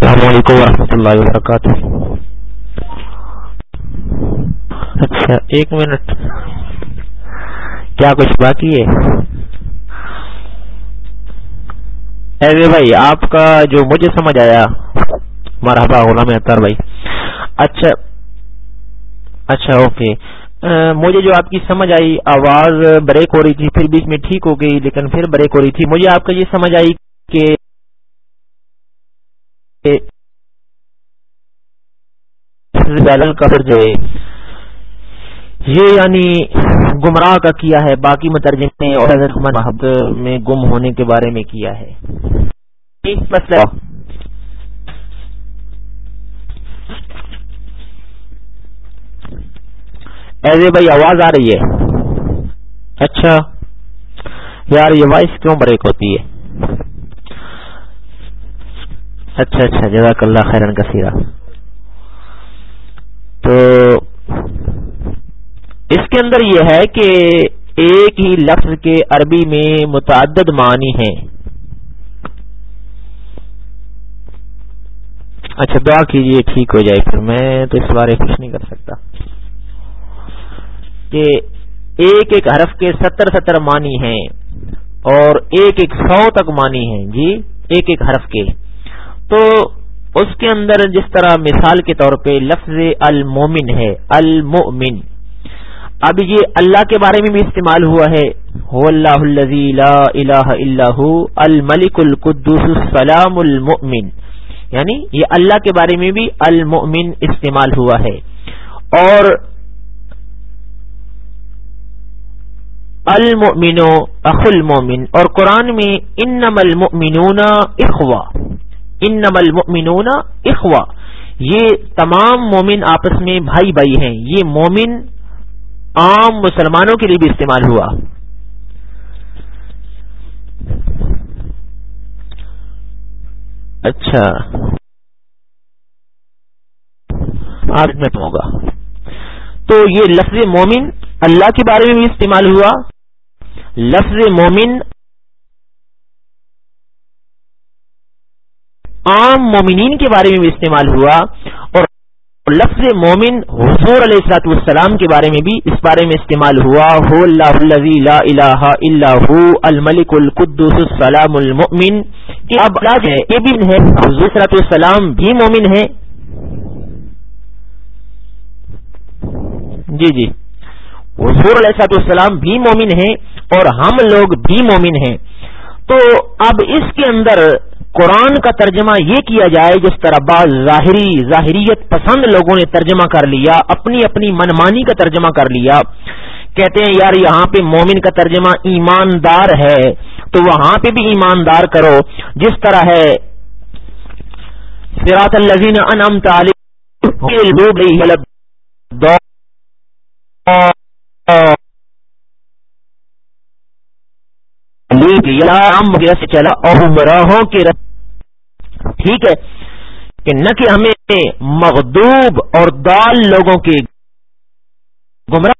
السلام علیکم ورحمۃ اللہ وبرکاتہ۔ اچھا ایک منٹ۔ کیا کچھ باقی ہے؟ ایوے بھائی، آپ کا جو مجھے سمجھ آیا، مرحبا، غلام اطار بھائی۔ اچھا اچھا اوکے۔ مجھے جو آپ کی سمجھ آئی، آواز بریک ہو رہی تھی، پھر بیچ میں ٹھیک ہو گئی، لیکن پھر بریک ہو رہی تھی۔ مجھے آپ کا یہ سمجھ آئی کہ کا جو ہے، یہ یعنی گمراہ کا کیا ہے، باقی مترجم اور حضرت میں گم ہونے کے بارے میں کیا ہے۔ ایسے بھائی، آواز آ رہی ہے۔ اچھا۔ یار، یہ وائس کیوں بریک ہوتی ہے؟ اچھا اچھا جزاک اللہ خیرن کثیرہ۔ تو اس کے اندر یہ ہے کہ ایک ہی لفظ کے عربی میں متعدد معنی ہیں۔ اچھا دعا کیجیے، ٹھیک ہو جائے۔ پھر میں تو اس بارے کچھ نہیں کر سکتا۔ کہ ایک ایک حرف کے ستر ستر معنی ہیں اور ایک ایک سو تک معنی ہیں۔ جی ایک ایک حرف کے۔ تو اس کے اندر جس طرح مثال کے طور پہ لفظ المومن ہے، المؤمن۔ اب یہ اللہ کے بارے میں بھی استعمال ہوا ہے۔ اللہ لا الہ الا الملک القدس السلام المؤمن۔ یعنی یہ اللہ کے بارے میں بھی المؤمن استعمال ہوا ہے۔ اور المؤمن اخ المؤمن۔ اور قرآن میں انم المؤمنون اخوا انم المؤمنون اخوا یہ تمام مومن آپس میں بھائی بھائی ہیں۔ یہ مومن عام مسلمانوں کے لیے بھی استعمال ہوا۔ اچھا۔ آٹھ منٹ ہوگا تو یہ لفظ مومن اللہ کے بارے میں بھی استعمال ہوا۔ لفظ مومن عام مومنین کے بارے میں بھی استعمال ہوا اور لفظ مومن حضور علیہ السلاط والسلام کے بارے میں بھی اس بارے میں استعمال ہوا۔ ہو اللہ لا الہ الا ہو الملک القدس، السلام المؤمن۔ اب یہ بھی ہے، حضور صلاحت والسلام بھی مومن ہے جی جی۔ حضور علیہ السلاط والسلام بھی مومن ہیں اور ہم لوگ بھی مومن ہیں۔ تو اب اس کے اندر قرآن کا ترجمہ یہ کیا جائے جس طرح بعض ظاہری ظاہریت پسند لوگوں نے ترجمہ کر لیا، اپنی اپنی منمانی کا ترجمہ کر لیا۔ کہتے ہیں، یار، یہاں پہ مومن کا ترجمہ ایماندار ہے، تو وہاں پہ بھی ایماندار کرو۔ جس طرح ہے سراط الزین انم کہ یا عام وغیرہ سے چلا اور عمراہوں کے ٹھیک ہے کہ نہ کہ ہمیں مغدوب اور دال لوگوں کے گمراہ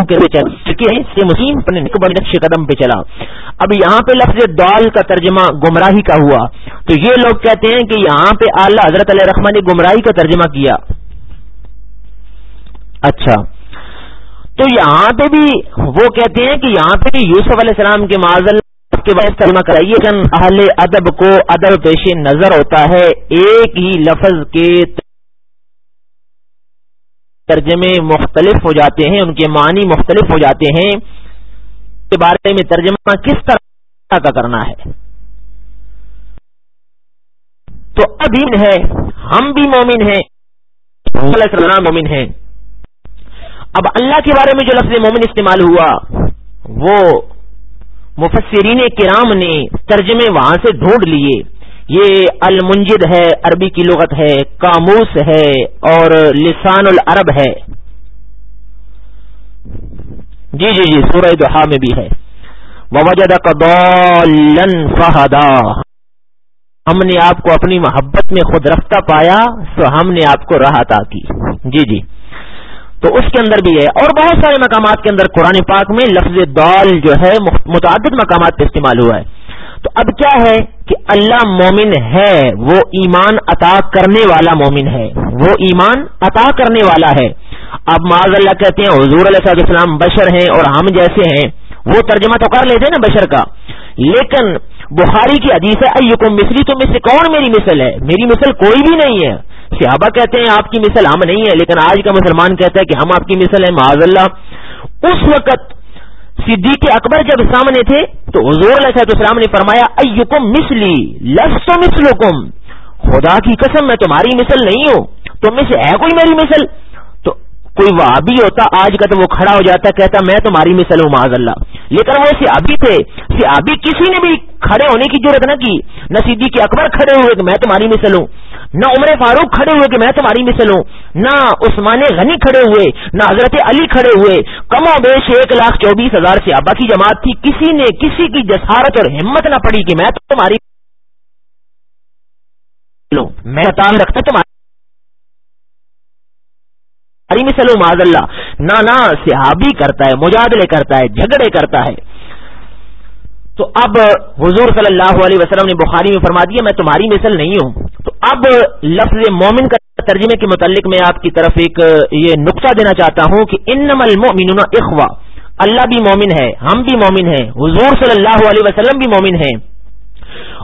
مسلم بڑے نقش قدم پہ چلا۔ اب یہاں پہ لفظ دال کا ترجمہ گمراہی کا ہوا۔ تو یہ لوگ کہتے ہیں کہ یہاں پہ اعلیٰ حضرت علیہ رحمان نے گمراہی کا ترجمہ کیا۔ اچھا۔ تو یہاں پہ بھی وہ کہتے ہیں کہ یہاں پہ یوسف علیہ السلام کے معذل کے بعد ترجمہ کرائیے کن اہل ادب کو ادب پیش نظر ہوتا ہے، ایک ہی لفظ کے ترجمے مختلف ہو جاتے ہیں، ان کے معنی مختلف ہو جاتے ہیں۔ کے بارے میں ترجمہ کس طرح کا کرنا ہے؟ تو ابھی ہے، ہم بھی مومن ہیں مومن ہیں۔ اب اللہ کے بارے میں جو لفظ مومن استعمال ہوا، وہ مفسرین کرام نے ترجمے وہاں سے ڈھونڈ لیے۔ یہ المنجد ہے، عربی کی لغت ہے کاموس ہے اور لسان العرب ہے۔ جی جی جی سورہ دہا میں بھی ہے۔ وجد فہدا۔ ہم نے آپ کو اپنی محبت میں خود رفتہ پایا، تو ہم نے آپ کو راہ عطا کی۔ جی جی۔ تو اس کے اندر بھی ہے۔ اور بہت سارے مقامات کے اندر قرآن پاک میں لفظ دال جو ہے متعدد مقامات پہ استعمال ہوا ہے۔ تو اب کیا ہے کہ اللہ مومن ہے، وہ ایمان عطا کرنے والا مومن ہے۔ وہ ایمان عطا کرنے والا ہے۔ اب معاذ اللہ کہتے ہیں، حضور علیہ السلام بشر ہیں اور ہم جیسے ہیں۔ وہ ترجمہ تو کر لیتے نا بشر کا۔ لیکن بخاری کی حدیث ہے، ایکم مثلی، تو مجھ سے کون میری مثل ہے؟ میری مثل کوئی بھی نہیں ہے۔ صحابہ کہتے ہیں آپ کی مثل ہم نہیں ہے لیکن آج کا مسلمان کہتا ہے کہ ہم آپ کی مثل ہیں معاذ اللہ اس وقت صدیق اکبر جب سامنے تھے تو حضور علیہ السلام نے فرمایا، ایکم مسلی لفظ مسلکم خدا کی قسم، میں تمہاری مثل نہیں ہوں، تم میں سے ہے کوئی میری مثل؟ تو کوئی وہابی ہوتا، آج کا تو وہ کھڑا ہو جاتا، کہتا، میں تمہاری مثل ہوں معاذ اللہ لیکن وہ سیابی تھے سیابی کسی نے بھی کھڑے ہونے کی ضرورت نہ کی، نہ صدیق اکبر کھڑے ہوئے کہ میں تمہاری مثل ہوں۔ نہ عمر فاروق کھڑے ہوئے کہ میں تمہاری مثل ہوں، نہ عثمان غنی کھڑے ہوئے، نہ حضرت علی کھڑے ہوئے۔ کم و بیش ایک لاکھ چوبیس ہزار سے آبا کی جماعت تھی۔ کسی نے کسی کی جسارت اور ہمت نہ پڑی کہ میں تمہاری میں تان رکھتا تمہاری مثل ہوں معذ اللہ۔ نہ نہ، صحابی کرتا ہے، مجادلے کرتا ہے، جھگڑے کرتا ہے۔ تو اب حضور صلی اللہ علیہ وسلم نے بخاری میں فرما دیا، میں تمہاری مثل نہیں ہوں۔ تو اب لفظ مومن کا ترجمے کے متعلق میں آپ کی طرف ایک یہ نقطہ دینا چاہتا ہوں کہ ان المؤمنون اخوا اللہ بھی مومن ہے، ہم بھی مومن ہیں، حضور صلی اللہ علیہ وسلم بھی مومن ہیں۔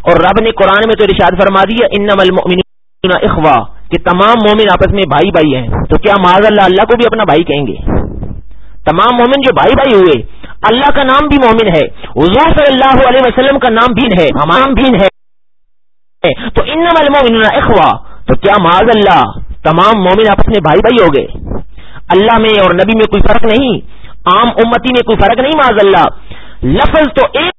اور رب نے قرآن میں تو ارشاد فرما دیا ان المؤمنون اخوا کہ تمام مومن آپس میں بھائی بھائی ہیں۔ تو کیا معذ اللہ اللہ کو بھی اپنا بھائی کہیں گے؟ تمام مومن جو بھائی بھائی ہوئے اللہ کا نام بھی مومن ہے۔ حضور صلی اللہ علیہ وسلم کا نام بھی ہے ہمام بھی ہے۔ تو ان المومنون اخوا تو کیا معاذ اللہ، تمام مومن آپس میں بھائی بھائی ہو گئے۔ اللہ میں اور نبی میں کوئی فرق نہیں، عام امتی میں کوئی فرق نہیں معاذ اللہ۔ لفظ تو ایک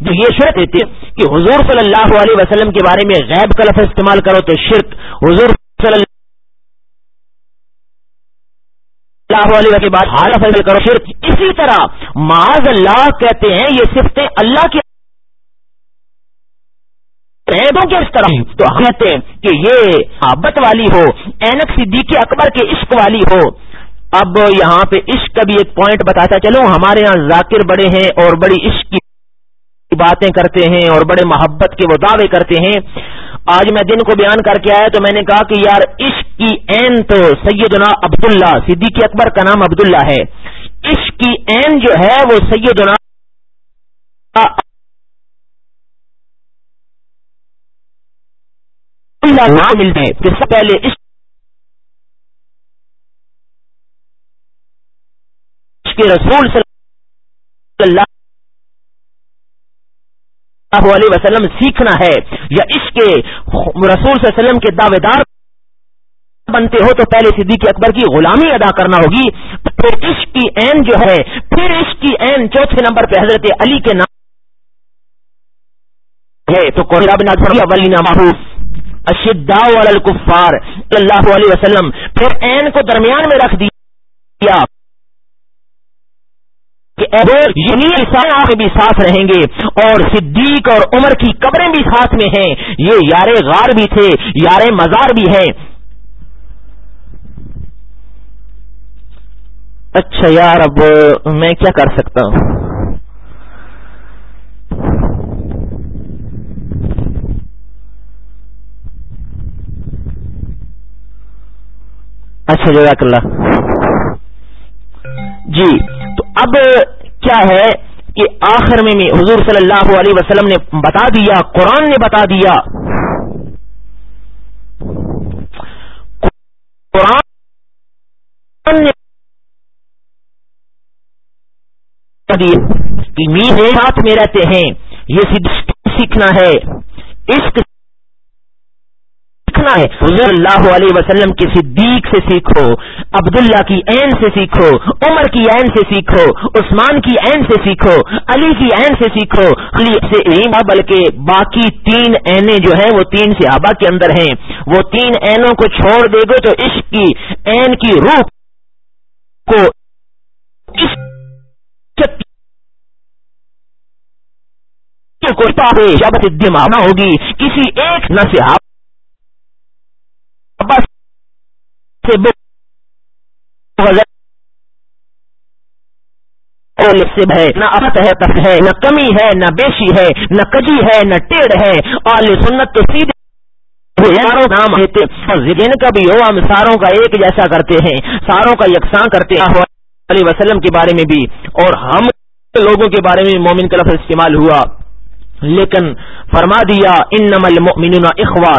جو یہ شرط دیتے کہ حضور صلی اللہ علیہ وسلم کے بارے میں غیب کا لفظ استعمال کرو تو شرک۔ حضور صلی اللہ اللہ علیہ کے بعد حال فیصل کرو۔ پھر اسی طرح معاذ اللہ کہتے ہیں یہ صفتیں اللہ کی کس طرح تو کہتے ہیں کہ یہ آبت والی ہو، اینک صدیق اکبر کے عشق والی ہو۔ اب یہاں پہ عشق کا بھی ایک پوائنٹ بتاتا چلو ہمارے یہاں ذاکر بڑے ہیں اور بڑی عشق کی باتیں کرتے ہیں اور بڑے محبت کے وہ دعوے کرتے ہیں۔ آج میں دن کو بیان کر کے آیا تو میں نے کہا کہ یار عشق کی این تو سیدنا عبداللہ، صدیقی اکبر کا نام عبداللہ ہے۔ عشق کی این جو ہے وہ سیدنا نام ملتے ہیں۔ جس سے پہلے عشق کے رسول صلی اللہ علیہ وسلم سیکھنا ہے، یا اس کے رسول صلی اللہ علیہ وسلم کے دعوے دار بنتے ہو تو پہلے صدیق اکبر کی غلامی ادا کرنا ہوگی، پھر عشق کی این جو ہے، پھر عشق کی این چوتھے نمبر پہ حضرت علی کے نام ہے۔ تو معروف اشدا الکفار اللہ علیہ وسلم، پھر این کو درمیان میں رکھ دیا۔ بھی ساتھ رہیں گے، اور صدیق اور عمر کی قبریں بھی ساتھ میں ہیں۔ یہ یار غار بھی تھے، یار مزار بھی ہیں۔ اچھا یار اب میں کیا کر سکتا ہوں؟ اچھا جزاک اللہ۔ جی تو اب کیا ہے کہ آخر میں حضور صلی اللہ علیہ وسلم نے بتا دیا، قرآن نے بتا دیا قرآن نے ساتھ میں رہتے ہیں۔ یہ سیکھنا ہے۔ عشق سیکھنا ہے۔ حضور اللہ علیہ وسلم کے صدیق سے سیکھو، عبداللہ کی عین سے سیکھو، عمر کی عین سے سیکھو، عثمان کی عین سے سیکھو، علی کی عین سے سیکھو۔ علی سے بلکہ باقی تین عینیں جو ہیں، وہ تین صحابہ کے اندر ہیں۔ وہ تین عینوں کو چھوڑ دے گے تو عشق کی، عین کی روح کو جب دماغ ہوگی۔ کسی ایک نہ صحابہ سے ہے۔ نہ افت ہے تف ہے، نہ کمی ہے، نہ بیشی ہے، نہ کجی ہے، نہ ٹیڑھ ہے۔ آل سنت تو سیدھے نام جن کا بھی ہو ہم ساروں کا ایک جیسا کرتے ہیں۔ ساروں کا یکساں کرتے ہیں۔ علیہ وسلم کے بارے میں بھی۔ اور ہم لوگوں کے بارے میں مومن کا لفظ استعمال ہوا۔ لیکن فرما دیا ان نمل اخوا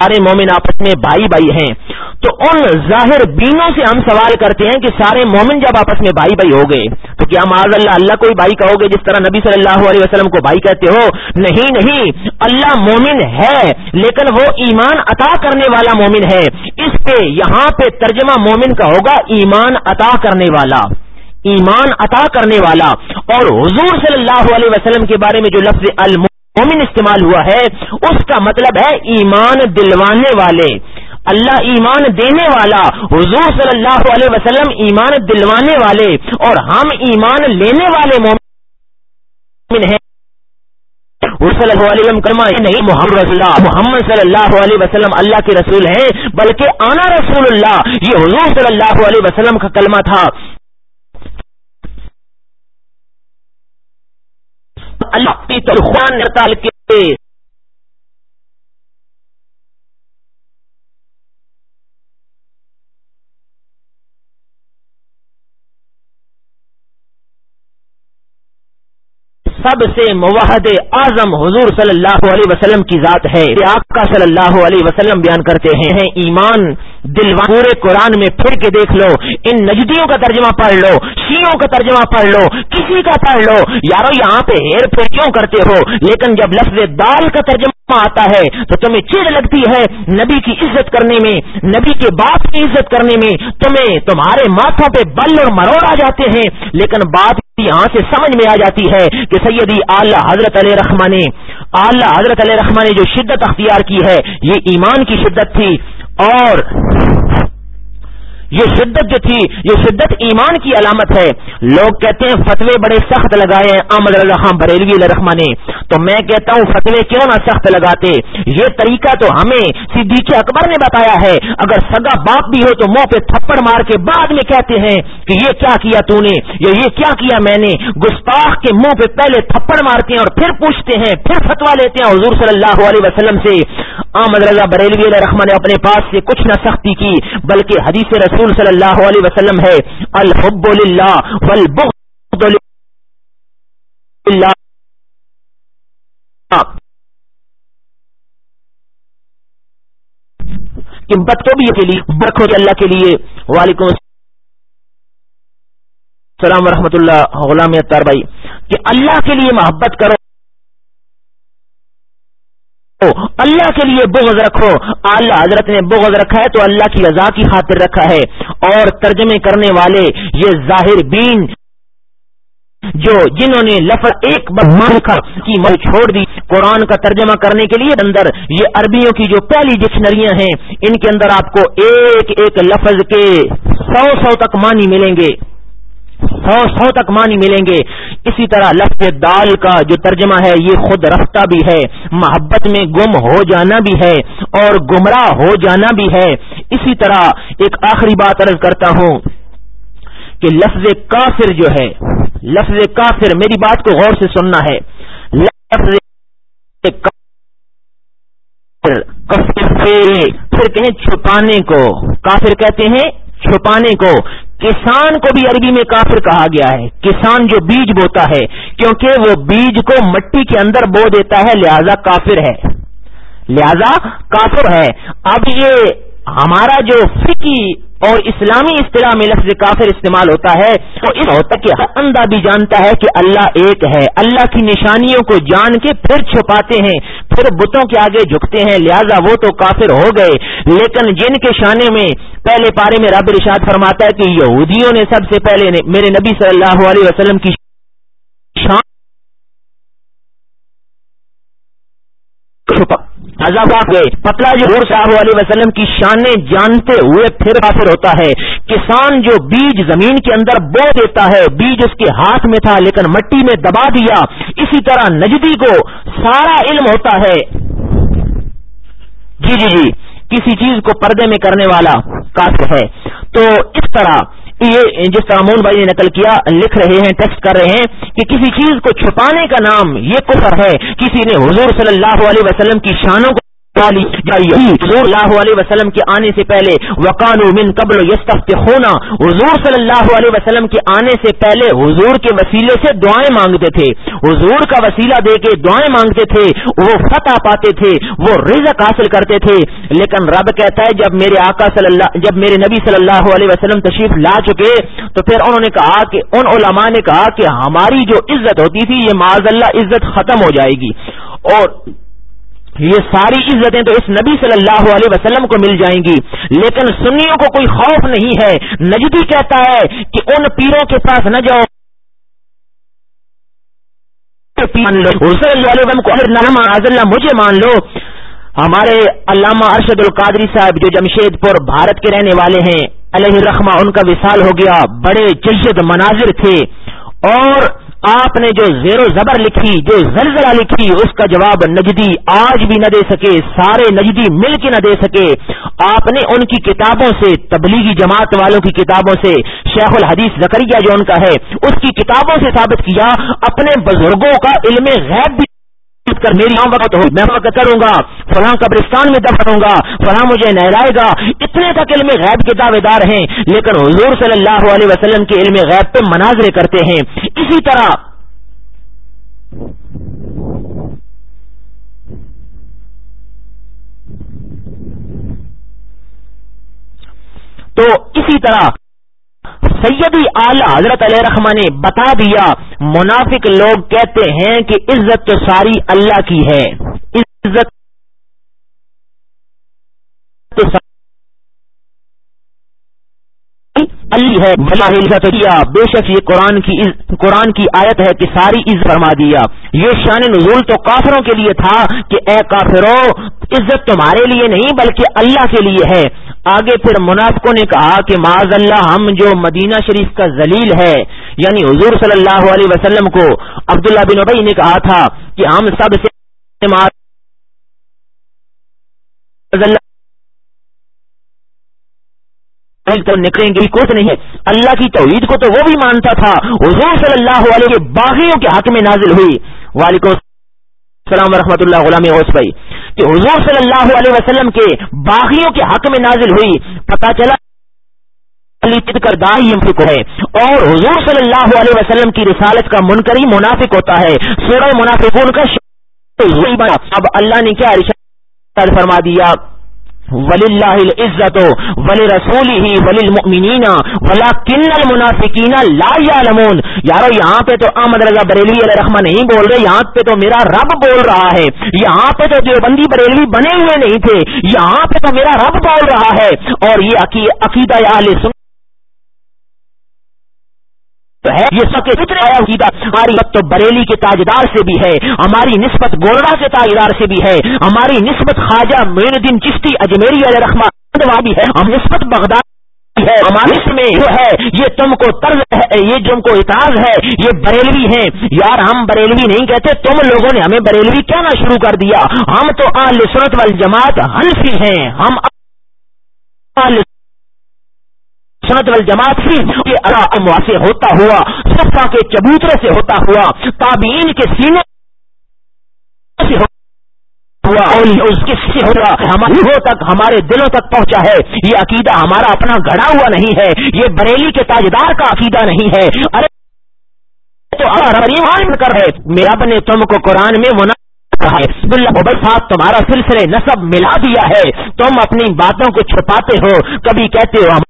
سارے مومن آپس میں بھائی بھائی ہیں۔ تو ان ظاہر بینوں سے ہم سوال کرتے ہیں کہ سارے مومن جب آپس میں بھائی بھائی ہو گئے، تو کیا معاذ اللہ اللہ کوئی بھائی کہو گے جس طرح نبی صلی اللہ علیہ وسلم کو بھائی کہتے ہو؟ نہیں نہیں، اللہ مومن ہے، لیکن وہ ایمان عطا کرنے والا مومن ہے۔ اس پہ یہاں پہ ترجمہ مومن کا ہوگا، ایمان عطا کرنے والا۔ ایمان عطا کرنے والا اور حضور صلی اللہ علیہ وسلم کے بارے میں جو لفظ الم استعمال ہوا ہے، اس کا مطلب ہے ایمان دلوانے والے۔ اللہ ایمان دینے والا، حضور صلی اللہ علیہ وسلم ایمان دلوانے والے اور ہم ایمان لینے والے مومن ہیں۔ صلی اللہ علیہ وسلم نہیں، محمد رسول اللہ، محمد صلی اللہ علیہ وسلم اللہ کے رسول ہیں، بلکہ آنا رسول اللہ، یہ حضور صلی اللہ علیہ وسلم کا کلمہ تھا۔ اللہ کی کے سب سے موحد اعظم حضور صلی اللہ علیہ وسلم کی ذات ہے۔ آقا صلی اللہ علیہ وسلم بیان کرتے ہیں۔ ایمان دل پورے قرآن میں پھر کے دیکھ لو۔ ان نجدیوں کا ترجمہ پڑھ لو۔ شیوں کا ترجمہ پڑھ لو۔ کسی کا پڑھ لو۔ یارو، یہاں پہ ہیر پھر کیوں کرتے ہو؟ لیکن جب لفظ دال کا ترجمہ آتا ہے، تو تمہیں چیز لگتی ہے نبی کی عزت کرنے میں، نبی کے باپ کی عزت کرنے میں۔ تمہیں تمہارے ماتھوں پہ بل اور مروڑ آ جاتے ہیں۔ لیکن بات یہاں سے سمجھ میں آ جاتی ہے کہ سیدی اعلی حضرت علیہ رحمان نے اعلی حضرت علیہ رحمان نے جو شدت اختیار کی ہے، یہ ایمان کی شدت تھی اور یہ شدت جو تھی، یہ شدت ایمان کی علامت ہے۔ لوگ کہتے ہیں فتوے بڑے سخت لگائے ہیں۔ احمد اللہ خان بریلوی الرحمٰ نے۔ تو میں کہتا ہوں، فتوے کیوں نہ سخت لگاتے؟ یہ طریقہ تو ہمیں صدیق اکبر نے بتایا ہے۔ اگر سگا باپ بھی ہو تو منہ پہ تھپڑ مار کے بعد میں کہتے ہیں کہ یہ کیا کیا تو نے، یا یہ کیا کیا میں نے۔ گستاخ کے منہ پہ پہلے تھپڑ مارتے ہیں اور پھر پوچھتے ہیں، پھر فتوا لیتے ہیں۔ حضور صلی اللہ علیہ وسلم سے احمد رضا بریلوی الرحمٰ نے اپنے پاس سے کچھ نہ سختی کی، بلکہ حدیث رسول رسول صلی اللہ علیہ وسلم ہے، الحب للہ والبغض للہ۔ کہ بچوں بھی کے لیے برکھو اللہ کے لیے۔ وعلیکم السلام ورحمۃ اللہ غلام اطار بھائی، کہ اللہ کے لیے محبت کرو۔ اللہ کے لیے بغض رکھو۔ اللہ، حضرت نے بغض رکھا ہے تو اللہ کی رضا کی خاطر رکھا ہے۔ اور ترجمے کرنے والے یہ ظاہر بین جو جنہوں نے لفظ ایک بار کی مل چھوڑ دی، قرآن کا ترجمہ کرنے کے لیے اندر یہ عربیوں کی جو پہلی ڈکشنریاں ہیں، ان کے اندر آپ کو ایک ایک لفظ کے سو سو تک معنی ملیں گے۔ سو سو تک معنی ملیں گے۔ اسی طرح لفظ دال کا جو ترجمہ ہے، یہ خود رفتہ بھی ہے، محبت میں گم ہو جانا بھی ہے اور گمراہ ہو جانا بھی ہے۔ اسی طرح ایک آخری بات عرض کرتا ہوں کہ لفظ کافر جو ہے، لفظ کافر میری بات کو غور سے سننا ہے۔ لفظ پھر کہیں چھپانے کو، کافر کہتے ہیں چھپانے کو۔ کسان کو بھی عربی میں کافر کہا گیا ہے۔ کسان جو بیج بوتا ہے، کیونکہ وہ بیج کو مٹی کے اندر بو دیتا ہے، لہذا کافر ہے۔ لہذا کافر ہے۔ اب یہ ہمارا جو فکی اور اسلامی اصطلاح میں لفظ کافر استعمال ہوتا ہے تو اس ہوتا کہ ہر اندھا بھی جانتا ہے کہ اللہ ایک ہے۔ اللہ کی نشانیوں کو جان کے پھر چھپاتے ہیں، پھر بتوں کے آگے جھکتے ہیں۔ لہذا وہ تو کافر ہو گئے۔ لیکن جن کے شانے میں پہلے پارے میں رب رشاد فرماتا ہے کہ یہودیوں نے سب سے پہلے میرے نبی صلی اللہ علیہ وسلم کی شان چھپا گئے پتلا جو صاحب علیہ وسلم کی شانیں جانتے ہوئے پھر کافر ہوتا ہے، کسان جو بیج زمین کے اندر بو دیتا ہے، بیج اس کے ہاتھ میں تھا لیکن مٹی میں دبا دیا۔ اسی طرح نجدی کو سارا علم ہوتا ہے۔ جی جی جی کسی چیز کو پردے میں کرنے والا کافر ہے۔ تو اس طرح یہ جس طرح مون بھائی نے نقل کیا، لکھ رہے ہیں ٹیسٹ کر رہے ہیں کہ کسی چیز کو چھپانے کا نام یہ کفر ہے۔ کسی نے حضور صلی اللہ علیہ وسلم کی شانوں کو اللہ علیہ وسلم کے آنے سے پہلے وقان من قبل یستفت ہونا حضور صلی اللہ علیہ وسلم کے آنے سے پہلے حضور کے وسیلے سے دعائیں مانگتے تھے۔ حضور کا وسیلہ دے کے دعائیں مانگتے تھے، وہ فتح پاتے تھے، وہ رزق حاصل کرتے تھے۔ لیکن رب کہتا ہے، جب میرے آقا صلی اللہ، جب میرے نبی صلی اللہ علیہ وسلم تشریف لا چکے، تو پھر انہوں نے کہا کہ، ان علماء نے کہا کہ ہماری جو عزت ہوتی تھی، یہ معذ اللہ عزت ختم ہو جائے گی۔ اور یہ ساری عزتیں تو اس نبی صلی اللہ علیہ وسلم کو مل جائیں گی۔ لیکن سنیوں کو کوئی خوف نہیں ہے۔ نجدی کہتا ہے کہ ان پیروں کے پاس نہ جاؤ۔ مجھے مان لو۔ ہمارے علامہ ارشد القادری صاحب جو جمشید پور بھارت کے رہنے والے ہیں، علیہ الرحمہ ان کا وصال ہو گیا۔ بڑے جید مناظر تھے۔ اور آپ نے جو زیر و زبر لکھی، جو زلزلہ لکھی، اس کا جواب نجدی آج بھی نہ دے سکے، سارے نجدی مل کے نہ دے سکے۔ آپ نے ان کی کتابوں سے، تبلیغی جماعت والوں کی کتابوں سے، شیخ الحدیث زکریہ جو ان کا ہے، اس کی کتابوں سے ثابت کیا، اپنے بزرگوں کا علم غیب بھی کر میری وقت ہو، میں وقت کروں گا، فلاں قبرستان میں دفن ہوں گا، فلاں مجھے نہلائے گا۔ اتنے تک علم غیب کے دعوے دار ہیں، لیکن حضور صلی اللہ علیہ وسلم کے علم غیب پہ مناظرے کرتے ہیں۔ اسی طرح تو اسی طرح سیدی اعلی حضرت علیہ رحمٰ نے بتا دیا، منافق لوگ کہتے ہیں کہ عزت تو ساری اللہ کی ہے۔ عزت تو علی ہے۔ بے شک یہ قرآن کی قرآن کی آیت ہے کہ ساری عزت فرما دیا۔ یہ شان نزول تو کافروں کے لیے تھا کہ اے کافرو عزت تمہارے لیے نہیں بلکہ اللہ کے لیے ہے۔ آگے پھر منافقوں نے کہا کہ معاذ اللہ، ہم جو مدینہ شریف کا ذلیل ہے یعنی حضور صلی اللہ علیہ وسلم کو، عبداللہ بن ابئی نے کہا تھا کہ ہم سب سے نکلیں گے کچھ نہیں ہے۔ اللہ کی توحید کو تو وہ بھی مانتا تھا۔ حضور صلی اللہ علیہ کے باغیوں کے حق میں نازل ہوئی۔ وعلیکم السلام ورحمۃ اللہ غلام بھائی۔ کہ حضور صلی اللہ علیہ وسلم کے باغیوں کے حق میں نازل ہوئی پتا چلا کر ہے۔ اور حضور صلی اللہ علیہ وسلم کی رسالت کا منکری منافق ہوتا ہے سورہ منافقون کا اب اللہ نے کیا فرما دیا؟ ولی اللہ عزت ولی رسول ہی ولی المنینا ولا کن المنافقین لا یعلمون۔ یارو، یہاں پہ تو احمد رضا بریلوی علیہ رحمہ نہیں بول رہے، یہاں پہ تو میرا رب بول رہا ہے۔ یہاں پہ تو دیوبندی بریلوی بنے ہوئے نہیں تھے، یہاں پہ تو میرا رب بول رہا ہے۔ اور یہ عقیدہ اہل ہے، یہ سب کے آیا ہماری تو بریلی کے تاجدار سے بھی ہے، ہماری نسبت گولڈا کے تاجدار سے بھی ہے، ہماری نسبت خواجہ مین الدین چشتی اجمیری علیہ رحمہ بھی ہے، ہم نسبت بغداد ہے ہمارے میں جو ہے، یہ تم کو طرز ہے، یہ تم کو اعتراض ہے، یہ بریلوی ہیں۔ یار ہم بریلوی نہیں کہتے، تم لوگوں نے ہمیں بریلوی کیا نہ شروع کر دیا۔ ہم تو آل سنت والجماعت حنفی ہیں، ہم آل سنت والجماعت سے اللہ سے ہوتا ہوا صفا کے چبوترے سے ہوتا ہوا، تابعین کے سینے سے ہوا، اور اس کے سے ہوا ہمارے تک، ہمارے دلوں تک پہنچا ہے۔ یہ عقیدہ ہمارا اپنا گھڑا ہوا نہیں ہے۔ یہ بریلی کے تاجدار کا عقیدہ نہیں ہے۔ ارے تو کر ہے میرا بنے تم کو قرآن میں منا صاحب، تمہارا سلسلے نصب ملا دیا ہے۔ تم اپنی باتوں کو چھپاتے ہو۔ کبھی کہتے ہو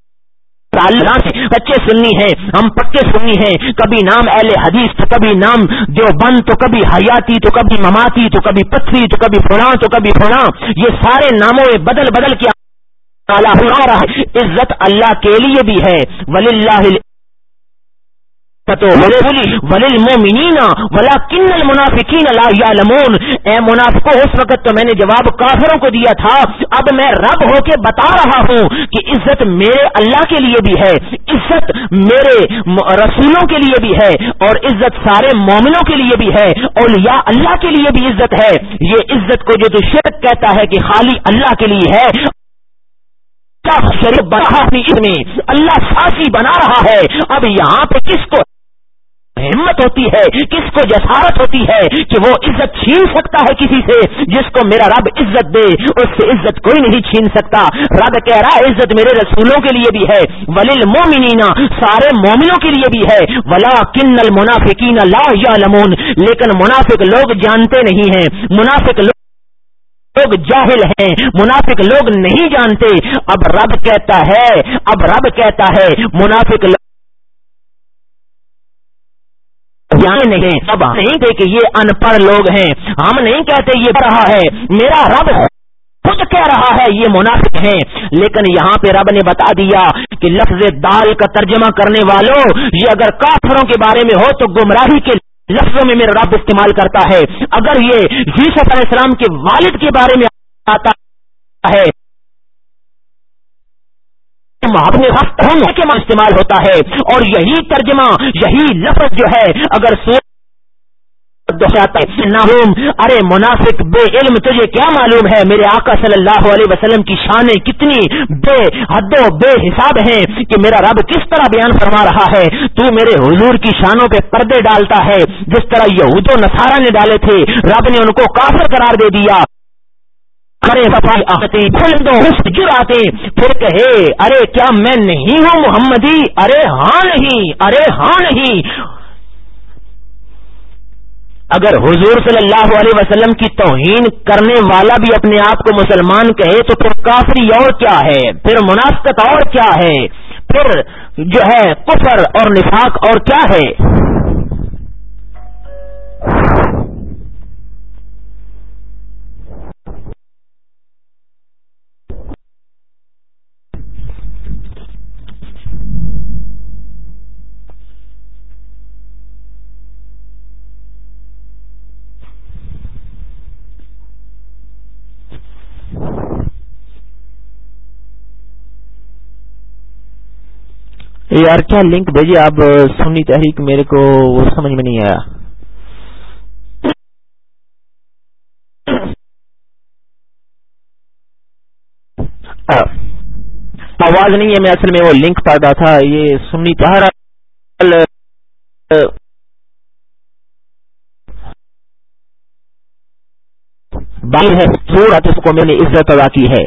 بچے سننی ہیں، ہم پکے سننی ہیں۔ کبھی نام اہل حدیث تو کبھی نام دیوبند بند تو کبھی حیاتی، تو کبھی مماتی، تو کبھی پتھری، تو کبھی فلاں، تو کبھی فلاں۔ یہ سارے ناموں میں بدل بدل کے عزت اللہ کے لیے بھی ہے۔ ولی اللہ ولیل مومنینا ولا کن المنافقین لا یعلمون۔ اے منافقو، اس وقت تو میں نے جواب کافروں کو دیا تھا۔ اب میں رب ہو کے بتا رہا ہوں کہ عزت میرے اللہ کے لیے بھی ہے، عزت میرے رسولوں کے لیے بھی ہے، اور عزت سارے مومنوں کے لیے بھی ہے۔ اور یا اللہ کے لیے بھی عزت ہے۔ یہ عزت کو جو تو شرک کہتا ہے کہ خالی اللہ کے لیے ہے۔ شریف بنا میں۔ اللہ ساسی بنا رہا ہے۔ اب یہاں پہ کس کو ہمت ہوتی ہے، کس کو جسارت ہوتی ہے کہ وہ عزت چھین سکتا ہے کسی سے، جس کو میرا رب عزت دے، اس سے عزت کوئی نہیں چھین سکتا۔ رب کہہ رہا ہے، عزت میرے رسولوں کے لیے بھی ہے ولیل مومنینا سارے مومنوں کے لیے بھی ہے۔ ولا کن المنافقین لا یا لمون لیکن منافق لوگ جانتے نہیں ہیں۔ منافق لوگ لوگ جاہل ہیں۔ منافق لوگ نہیں جانتے۔ اب رب کہتا ہے، اب رب کہتا ہے، منافق لوگ یعنی نہیں، اب نہیں تھے کہ یہ ان پڑھ لوگ ہیں۔ ہم نہیں کہتے یہ رہا ہے۔ میرا رب خود کہہ رہا ہے، یہ منافق ہیں۔ لیکن یہاں پہ رب نے بتا دیا کہ لفظ دال کا ترجمہ کرنے والوں، یہ اگر کافروں کے بارے میں ہو تو گمراہی کے لفظوں میں میرا رب استعمال کرتا ہے۔ اگر یہ یوسف علیہ السلام کے والد کے بارے میں آتا ہے کے استعمال ہوتا ہے۔ اور یہی ترجمہ، یہی لفظ جو ہے، اگر سو ارے منافق، بے علم، تجھے کیا معلوم ہے؟ میرے آقا صلی اللہ علیہ وسلم کی شانیں کتنی بے حد و بے حساب ہیں کہ میرا رب کس طرح بیان فرما رہا ہے۔ تو میرے حضور کی شانوں پہ پردے ڈالتا ہے۔ جس طرح یہود و نصارہ نے ڈالے تھے، رب نے ان کو کافر قرار دے دیا۔ ارے صفائی آتے آتے پھر کہے، ارے کیا میں نہیں ہوں محمدی؟ ارے ہاں نہیں، ارے ہاں نہیں۔ اگر حضور صلی اللہ علیہ وسلم کی توہین کرنے والا بھی اپنے آپ کو مسلمان کہے، تو پھر کافری اور کیا ہے؟ پھر منافقت اور کیا ہے؟ پھر جو ہے کفر اور نفاق اور کیا ہے؟ یار، کیا لنک بھیجیے؟ آپ سنی تحریک میرے کو وہ سمجھ میں نہیں آیا۔ آواز نہیں ہے، میں اصل میں وہ لنک پڑھا تھا۔ یہ سنی تہرا ہے سورت اس کو میں نے عزت ادا کی ہے۔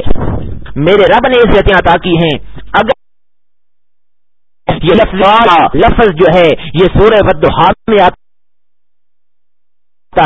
میرے رب نے عزتیں عطا کی ہیں۔ یہ لفظ لفظ جو ہے یہ سورہ ودہا میں آتا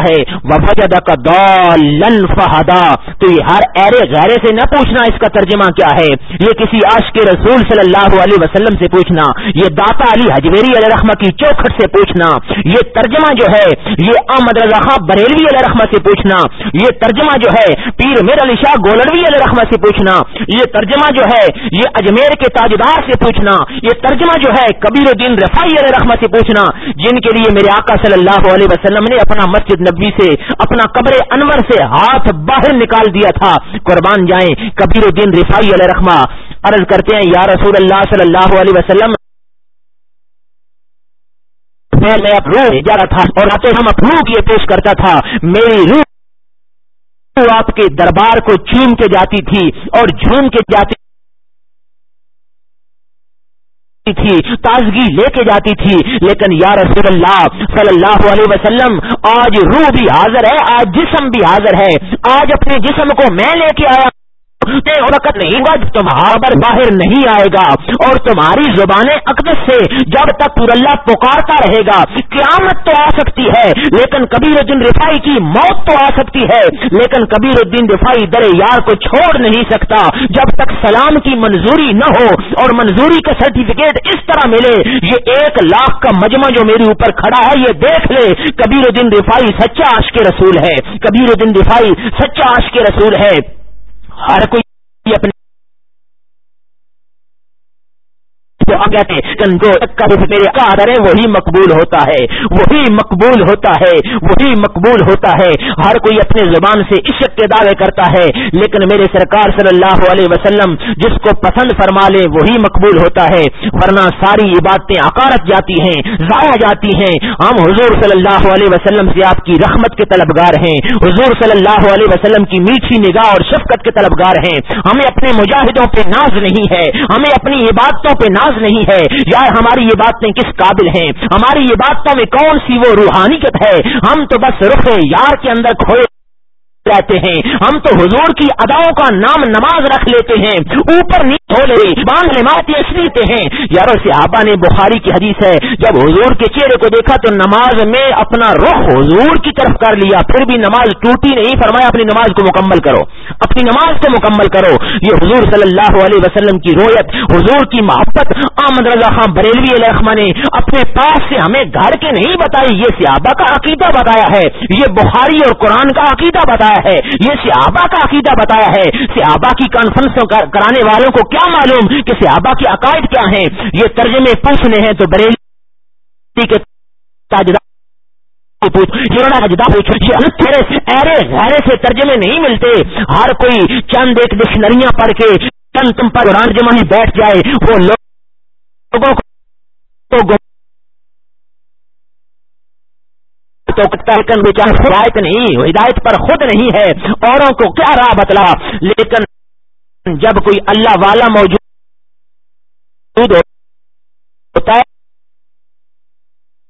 ہے۔ وفجد کا دولن فہدا تو یہ ہر ایرے غیرے سے نہ پوچھنا اس کا ترجمہ کیا ہے۔ یہ کسی عاش کے رسول صلی اللہ علیہ وسلم سے پوچھنا۔ یہ داتا علی حجویری علیہ رحمہ کی چوکھٹ سے پوچھنا۔ یہ ترجمہ جو ہے، یہ احمد رضا خان بریلوی علیہ رحمہ سے پوچھنا۔ یہ ترجمہ جو ہے، پیر میر علی شاہ گولڑوی علیہ رحمہ سے پوچھنا۔ یہ ترجمہ جو ہے، یہ اجمیر کے تاجدار سے پوچھنا۔ یہ ترجمہ جو ہے، کبیر الدین رفائی علیہ رحمہ سے پوچھنا۔ جن کے لیے میرے آقا صلی اللہ علیہ وسلم نے اپنا مسجد نبی سے اپنا قبر انور سے ہاتھ باہر نکال دیا تھا۔ قربان جائیں کبیر الدین رفائی علیہ رحمہ۔ عرض کرتے ہیں، یا رسول اللہ صلی اللہ علیہ وسلم، میں روح جا رہا تھا اور آتے ہم اپنوں کی پیش کرتا تھا۔ میری روح آپ کے دربار کو چوم کے جاتی تھی اور جھوم کے جاتی تھی، تازگی لے کے جاتی تھی۔ لیکن یا رسول اللہ صلی اللہ علیہ وسلم، آج روح بھی حاضر ہے، آج جسم بھی حاضر ہے۔ آج اپنے جسم کو میں لے کے آیا۔ وقت نہیں ہوگا تمہارا باہر نہیں آئے گا اور تمہاری زبانیں اقدس سے جب تک پور اللہ پکارتا رہے گا، قیامت تو آ سکتی ہے، لیکن کبیر الدین رفائی کی موت تو آ سکتی ہے، لیکن کبیر الدین رفائی در یار کو چھوڑ نہیں سکتا جب تک سلام کی منظوری نہ ہو اور منظوری کا سرٹیفکیٹ اس طرح ملے، یہ ایک لاکھ کا مجمع جو میرے اوپر کھڑا ہے، یہ دیکھ لے، کبیر الدین رفائی سچا عشق کے رسول ہے، کبیر الدین رفائی سچا عشق کے رسول ہے۔ ہر کوئی اپنے تو کہتے میرے قادر ہے وہی مقبول ہوتا ہے۔ وہی مقبول ہوتا ہے، وہی مقبول ہوتا ہے۔ ہر کوئی اپنے زبان سے عشق کے دعوے کرتا ہے، لیکن میرے سرکار صلی اللہ علیہ وسلم جس کو پسند فرما لے، وہی مقبول ہوتا ہے۔ ورنہ ساری عبادتیں اکارت جاتی ہیں، ضائع جاتی ہیں۔ ہم حضور صلی اللہ علیہ وسلم سے آپ کی رحمت کے طلبگار ہیں۔ حضور صلی اللہ علیہ وسلم کی میٹھی نگاہ اور شفقت کے طلبگار ہیں۔ ہمیں اپنے مجاہدوں پہ ناز نہیں ہے، ہمیں اپنی عبادتوں پہ ناز نہیں ہے۔ یار، ہماری یہ باتیں کس قابل ہیں؟ ہماری یہ باتوں میں کون سی وہ روحانیت ہے؟ ہم تو بس رخ یار کے اندر کھوئے رہتے ہیں۔ ہم تو حضور کی اداؤں کا نام نماز رکھ لیتے ہیں۔ اوپر نیچے ہو لے باندھ نماز لیتے ہیں۔ یار صحابہ نے بخاری کی حدیث ہے، جب حضور کے چہرے کو دیکھا تو نماز میں اپنا رخ حضور کی طرف کر لیا۔ پھر بھی نماز ٹوٹی نہیں، فرمایا اپنی نماز کو مکمل کرو۔ اپنی نماز کو مکمل کرو۔ یہ حضور صلی اللہ علیہ وسلم کی رویت، حضور کی محبت۔ احمد رضا خان بریلوی علیہ نے اپنے پاس سے ہمیں گھر کے نہیں بتائی، یہ صحابہ کا عقیدہ بتایا ہے۔ یہ بخاری اور قرآن کا عقیدہ بتایا بتایا ہے۔ یہ صحابہ کا عقیدہ بتایا ہے۔ صحابہ کی کانفرنس کرانے والوں کو کیا معلوم کہ صحابہ کے کی عقائد کیا ہیں؟ یہ ترجمے پوچھنے ہیں تو بریلی کے غیرے سے ترجمے نہیں ملتے۔ ہر کوئی چند ایک ڈکشنریاں پڑھ کے چند تم پر قرآن جمع ہی بیٹھ جائے۔ وہ لوگوں کو تو لیکن بیچارہ ہدایت نہیں، ہدایت پر خود نہیں ہے، اوروں کو کیا راہ بتلا؟ لیکن جب کوئی اللہ والا موجود ہوتا ہے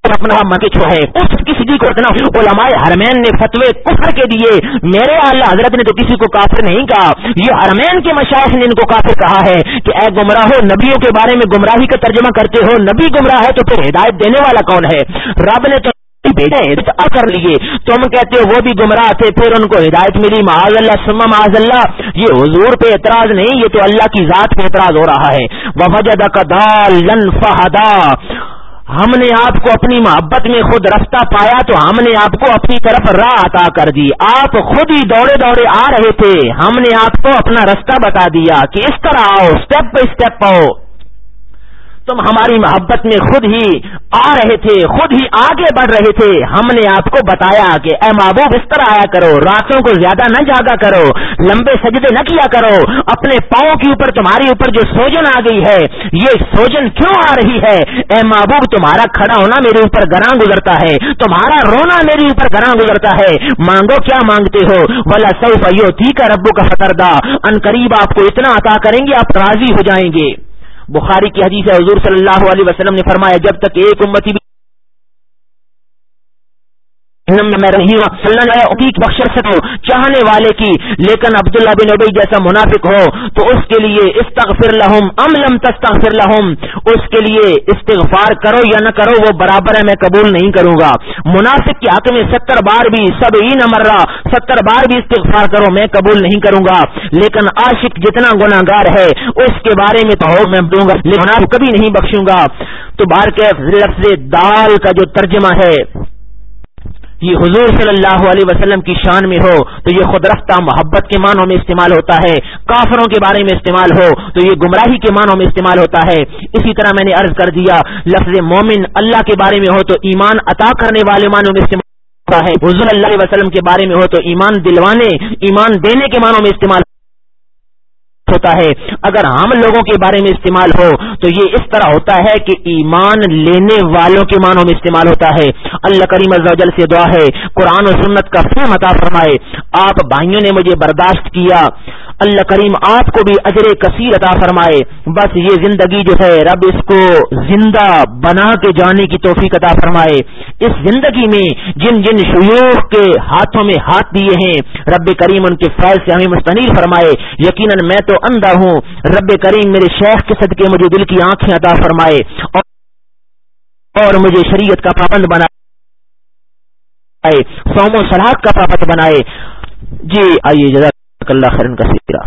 اپنا منچو ہے اس کسی کو اتنا علماء حرمین نے فتوے کفر کے دیے۔ میرے اللہ حضرت نے تو کسی کو کافر نہیں کہا۔ یہ حرمین کے مشاہد نے ان کو کافر کہا ہے کہ اے گمراہ نبیوں کے بارے میں گمراہی کا ترجمہ کرتے ہو، نبی گمراہ ہے تو پھر ہدایت دینے والا کون ہے؟ رب نے تو کر لیے تم کہتے ہو وہ بھی گمراہ تھے، پھر ان کو ہدایت ملی۔ معاذ اللہ سما معاذ اللہ۔ یہ حضور پہ اعتراض نہیں، یہ تو اللہ کی ذات پہ اعتراض ہو رہا ہے۔ وجد فہدا ہم نے آپ کو اپنی محبت میں خود رستہ پایا، تو ہم نے آپ کو اپنی طرف راہ عطا کر دی۔ آپ خود ہی دوڑے دوڑے آ رہے تھے۔ ہم نے آپ کو اپنا رستہ بتا دیا کہ اس طرح آؤ اسٹیپ بائی اسٹیپ آؤ۔ تم ہماری محبت میں خود ہی آ رہے تھے، خود ہی آگے بڑھ رہے تھے۔ ہم نے آپ کو بتایا کہ اے محبوب، اس طرح آیا کرو، راتوں کو زیادہ نہ جاگا کرو، لمبے سجدے نہ کیا کرو، اپنے پاؤں کے اوپر تمہارے اوپر جو سوجن آ گئی ہے، یہ سوجن کیوں آ رہی ہے؟ اے محبوب، تمہارا کھڑا ہونا میرے اوپر گراں گزرتا ہے، تمہارا رونا میرے اوپر گراں گزرتا ہے۔ مانگو کیا مانگتے ہو؟ بلا سو فیو تھی کا ربو کا فتردہ ان قریب آپ کو اتنا عطا کریں گے، آپ راضی ہو جائیں گے۔ بخاری کی حدیث ہے، حضور صلی اللہ علیہ وسلم نے فرمایا، جب تک ایک امتی بھی چاہنے والے کی۔ لیکن عبداللہ بن ابئی جیسا منافق ہو، تو اس کے لیے استغفر لہم، ام لم تستغفر لہم، اس کے لیے استغفار کرو یا نہ کرو، وہ برابر ہے، میں قبول نہیں کروں گا۔ منافق کے حق میں ستر بار بھی سب ہی نہ مر رہا ستر بار بھی استغفار کرو، میں قبول نہیں کروں گا۔ لیکن عاشق جتنا گناگار ہے، اس کے بارے میں تو میں دوں گا۔ لیکن کبھی نہیں بخشوں گا۔ تو بار کے لفظ دال کا جو ترجمہ ہے یہ حضور صلی اللہ علیہ وسلم کی شان میں ہو، تو یہ خود رفتہ محبت کے معنوں میں استعمال ہوتا ہے، کافروں کے بارے میں استعمال ہو، تو یہ گمراہی کے معنوں میں استعمال ہوتا ہے۔ اسی طرح میں نے عرض کر دیا، لفظ مومن اللہ کے بارے میں ہو تو ایمان عطا کرنے والے معنوں میں استعمال ہوتا ہے۔ حضور اللہ علیہ وسلم کے بارے میں ہو تو ایمان دلوانے، ایمان دینے کے معنوں میں استعمال ہوتا ہے۔ اگر ہم لوگوں کے بارے میں استعمال ہو تو یہ اس طرح ہوتا ہے کہ ایمان لینے والوں کے معنوں میں استعمال ہوتا ہے۔ اللہ کریم جل سے دعا ہے، قرآن و سنت کا فہم عطا فرمائے۔ آپ بھائیوں نے مجھے برداشت کیا۔ اللہ کریم آپ کو بھی اجر کثیر عطا فرمائے۔ بس یہ زندگی جو ہے، رب اس کو زندہ بنا کے جانے کی توفیق عطا فرمائے۔ اس زندگی میں جن جن شیوخ کے ہاتھوں میں ہاتھ دیے ہیں، رب کریم ان کے فیض سے ہمیں مستنیر فرمائے۔ یقیناً میں تو اندھا ہوں۔ رب کریم میرے شیخ کے صدقے مجھے دل کی آنکھیں عطا فرمائے اور مجھے شریعت کا پابند بنائے سوم و سلاد کا پابند بنائے۔ جی آئیے جزاک اللہ خیرن کا سیرا